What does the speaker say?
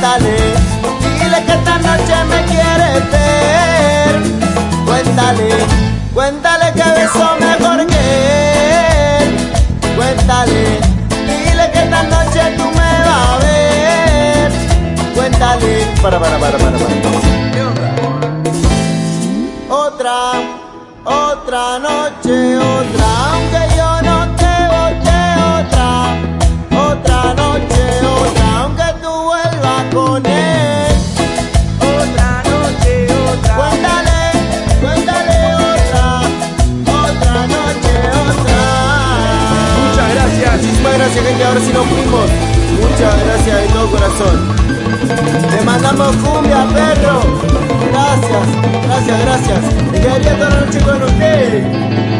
Cuéntale, dile que esta noche me quieres ver. Cuéntale, cuéntale que beso mejor que él. Cuéntale, dile que esta noche tú me vas a ver. Cuéntale, para, para, para, para, para. Otra, otra noche, otra, gracias. Gente, ahora sí nos fuimos. Muchas gracias de todo corazón. Te mandamos cumbia, perro. Gracias, gracias, gracias. Y quedaría toda la noche con ustedes.